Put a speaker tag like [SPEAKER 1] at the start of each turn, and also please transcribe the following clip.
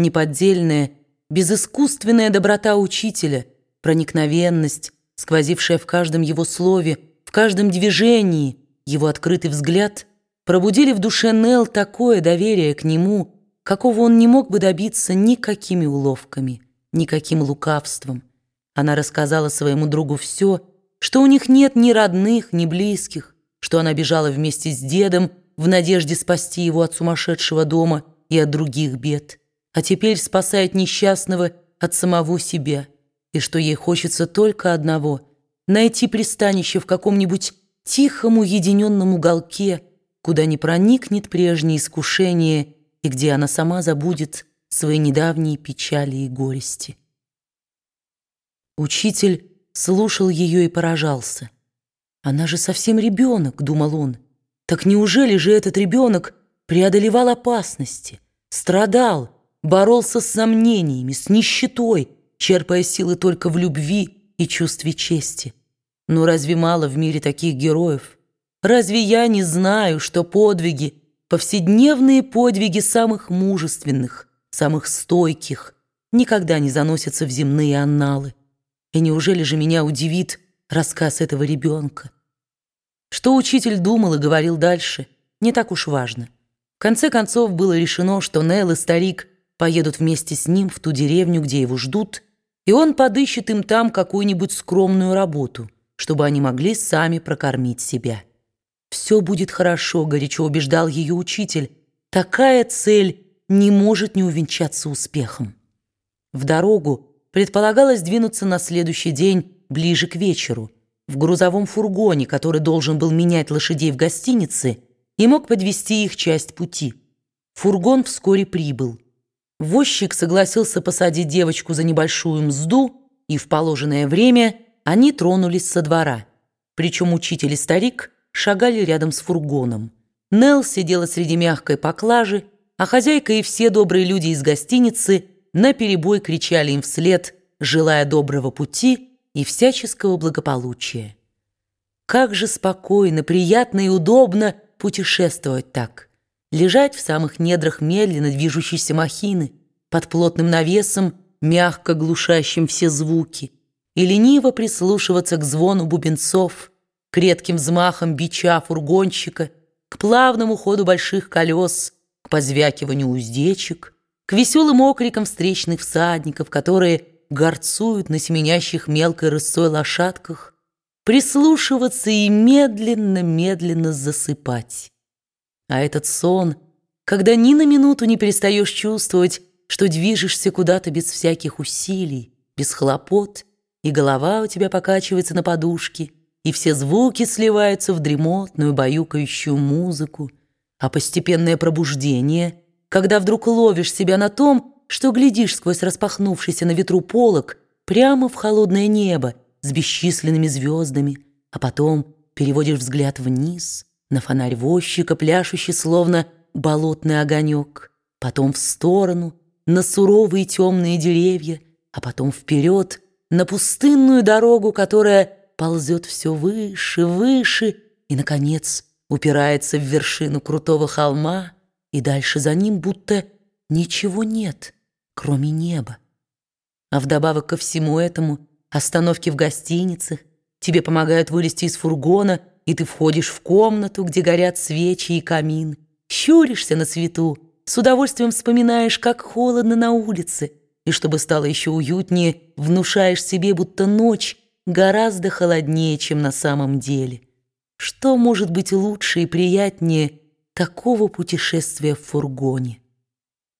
[SPEAKER 1] неподдельная, безыскусственная доброта учителя, проникновенность, сквозившая в каждом его слове, в каждом движении, его открытый взгляд, пробудили в душе Нел такое доверие к нему, какого он не мог бы добиться никакими уловками, никаким лукавством. Она рассказала своему другу все, что у них нет ни родных, ни близких, что она бежала вместе с дедом в надежде спасти его от сумасшедшего дома и от других бед, а теперь спасает несчастного от самого себя, и что ей хочется только одного — найти пристанище в каком-нибудь тихом уединенном уголке, куда не проникнет прежнее искушение и где она сама забудет свои недавние печали и горести. Учитель слушал ее и поражался. «Она же совсем ребенок», — думал он. «Так неужели же этот ребенок преодолевал опасности, страдал, боролся с сомнениями, с нищетой, черпая силы только в любви и чувстве чести? Но разве мало в мире таких героев? Разве я не знаю, что подвиги, повседневные подвиги самых мужественных, самых стойких, никогда не заносятся в земные анналы? И неужели же меня удивит, рассказ этого ребенка. Что учитель думал и говорил дальше, не так уж важно. В конце концов было решено, что Нелл и старик поедут вместе с ним в ту деревню, где его ждут, и он подыщет им там какую-нибудь скромную работу, чтобы они могли сами прокормить себя. «Все будет хорошо», — горячо убеждал ее учитель. «Такая цель не может не увенчаться успехом». В дорогу предполагалось двинуться на следующий день ближе к вечеру, в грузовом фургоне, который должен был менять лошадей в гостинице и мог подвести их часть пути. Фургон вскоре прибыл. Возчик согласился посадить девочку за небольшую мзду, и в положенное время они тронулись со двора. Причем учитель и старик шагали рядом с фургоном. Нелл сидела среди мягкой поклажи, а хозяйка и все добрые люди из гостиницы наперебой кричали им вслед, желая доброго пути и всяческого благополучия. Как же спокойно, приятно и удобно путешествовать так. Лежать в самых недрах медленно движущейся махины, под плотным навесом, мягко глушащим все звуки, и лениво прислушиваться к звону бубенцов, к редким взмахам бича фургонщика, к плавному ходу больших колес, к позвякиванию уздечек, к веселым окрикам встречных всадников, которые горцуют на семенящих мелкой рысой лошадках, прислушиваться и медленно-медленно засыпать. А этот сон, когда ни на минуту не перестаешь чувствовать, что движешься куда-то без всяких усилий, без хлопот, и голова у тебя покачивается на подушке, и все звуки сливаются в дремотную баюкающую музыку, а постепенное пробуждение, когда вдруг ловишь себя на том, что глядишь сквозь распахнувшийся на ветру полог прямо в холодное небо с бесчисленными звездами, а потом переводишь взгляд вниз на фонарь возчика, пляшущий словно болотный огонек, потом в сторону, на суровые темные деревья, а потом вперед, на пустынную дорогу, которая ползет все выше, выше и, наконец, упирается в вершину крутого холма, и дальше за ним будто ничего нет — кроме неба. А вдобавок ко всему этому остановки в гостиницах, тебе помогают вылезти из фургона, и ты входишь в комнату, где горят свечи и камин, щуришься на свету, с удовольствием вспоминаешь, как холодно на улице, и чтобы стало еще уютнее, внушаешь себе, будто ночь гораздо холоднее, чем на самом деле. Что может быть лучше и приятнее такого путешествия в фургоне?